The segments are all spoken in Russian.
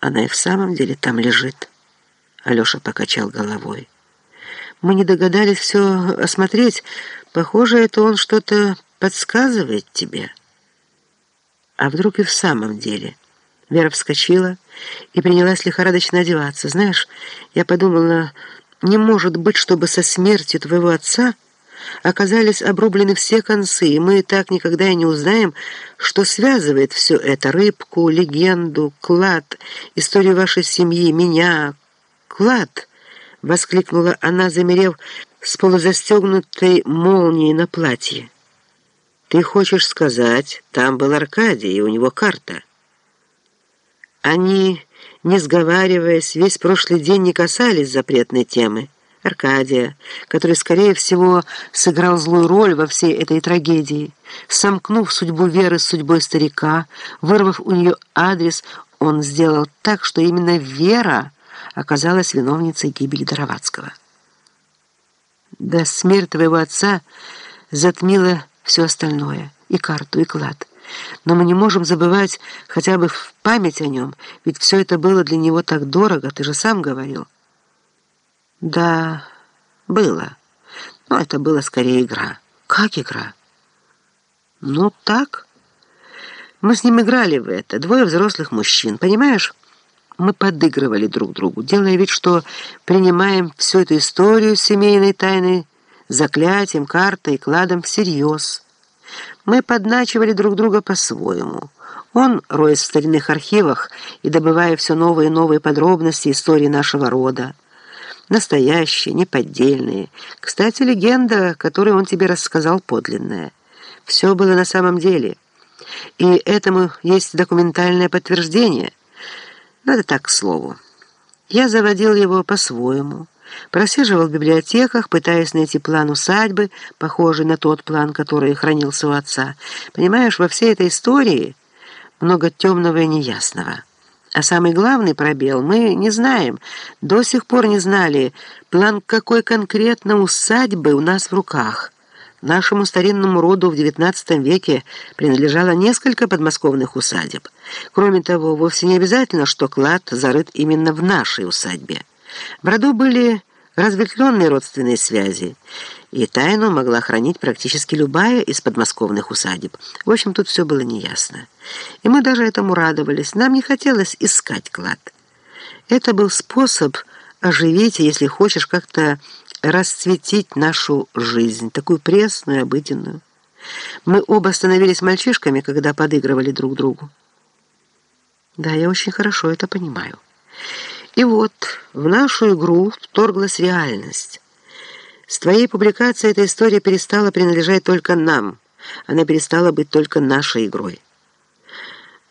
Она и в самом деле там лежит. Алеша покачал головой. Мы не догадались все осмотреть. Похоже, это он что-то подсказывает тебе. А вдруг и в самом деле? Вера вскочила и принялась лихорадочно одеваться. Знаешь, я подумала, не может быть, чтобы со смертью твоего отца оказались обрублены все концы, и мы так никогда и не узнаем, что связывает все это — рыбку, легенду, клад, историю вашей семьи, меня, клад, — воскликнула она, замерев с полузастегнутой молнией на платье. «Ты хочешь сказать, там был Аркадий, и у него карта?» Они, не сговариваясь, весь прошлый день не касались запретной темы. Аркадия, который, скорее всего, сыграл злую роль во всей этой трагедии. Сомкнув судьбу Веры с судьбой старика, вырвав у нее адрес, он сделал так, что именно Вера оказалась виновницей гибели Доровацкого. Да смерть твоего отца затмила все остальное, и карту, и клад. Но мы не можем забывать хотя бы в память о нем, ведь все это было для него так дорого, ты же сам говорил. Да, было. Но это было скорее игра. Как игра? Ну, так. Мы с ним играли в это, двое взрослых мужчин, понимаешь? Мы подыгрывали друг другу, делая вид, что принимаем всю эту историю семейной тайны заклятием, картой и кладом всерьез. Мы подначивали друг друга по-своему. Он, роясь в старинных архивах и добывая все новые и новые подробности истории нашего рода, Настоящие, неподдельные. Кстати, легенда, которую он тебе рассказал, подлинная. Все было на самом деле. И этому есть документальное подтверждение. Надо так, к слову. Я заводил его по-своему. Просиживал в библиотеках, пытаясь найти план усадьбы, похожий на тот план, который хранился у отца. Понимаешь, во всей этой истории много темного и неясного. А самый главный пробел мы не знаем, до сих пор не знали, план какой конкретно усадьбы у нас в руках. Нашему старинному роду в XIX веке принадлежало несколько подмосковных усадеб. Кроме того, вовсе не обязательно, что клад зарыт именно в нашей усадьбе. В роду были разветвленные родственные связи, и тайну могла хранить практически любая из подмосковных усадеб. В общем, тут все было неясно. И мы даже этому радовались. Нам не хотелось искать клад. Это был способ оживить, если хочешь, как-то расцветить нашу жизнь, такую пресную, обыденную. Мы оба становились мальчишками, когда подыгрывали друг другу. Да, я очень хорошо это понимаю. И вот в нашу игру вторглась реальность. С твоей публикацией эта история перестала принадлежать только нам. Она перестала быть только нашей игрой.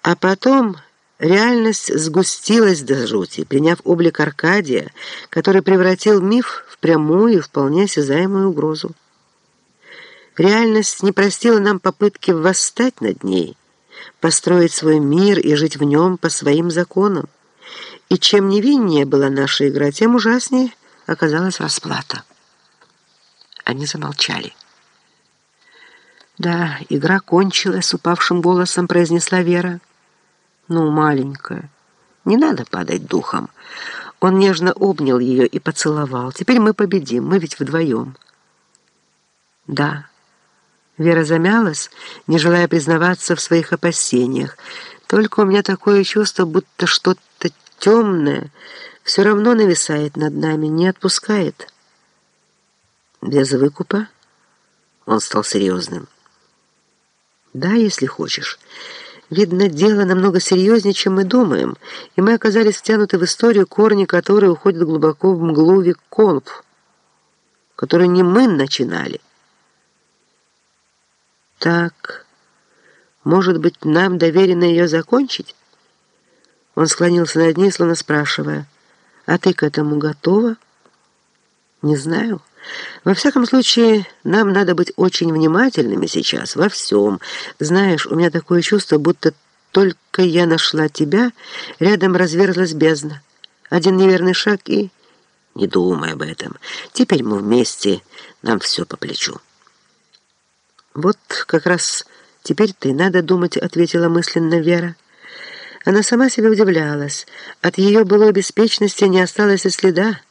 А потом реальность сгустилась до жути, приняв облик Аркадия, который превратил миф в прямую и вполне осязаемую угрозу. Реальность не простила нам попытки восстать над ней, построить свой мир и жить в нем по своим законам. И чем невиннее была наша игра, тем ужаснее оказалась расплата. Они замолчали. «Да, игра кончилась», — упавшим голосом произнесла Вера. «Ну, маленькая, не надо падать духом». Он нежно обнял ее и поцеловал. «Теперь мы победим, мы ведь вдвоем». «Да». Вера замялась, не желая признаваться в своих опасениях. «Только у меня такое чувство, будто что-то темное все равно нависает над нами, не отпускает. Без выкупа он стал серьезным. Да, если хочешь. Видно, дело намного серьезнее, чем мы думаем, и мы оказались втянуты в историю, корни которой уходят глубоко в мглу веков, которую не мы начинали. Так, может быть, нам доверено ее закончить? Он склонился над ней, словно спрашивая, «А ты к этому готова?» «Не знаю. Во всяком случае, нам надо быть очень внимательными сейчас, во всем. Знаешь, у меня такое чувство, будто только я нашла тебя, рядом разверзлась бездна. Один неверный шаг и... Не думай об этом. Теперь мы вместе, нам все по плечу». «Вот как раз теперь ты надо думать», — ответила мысленно Вера. Она сама себе удивлялась. От ее былой беспечности не осталось и следа.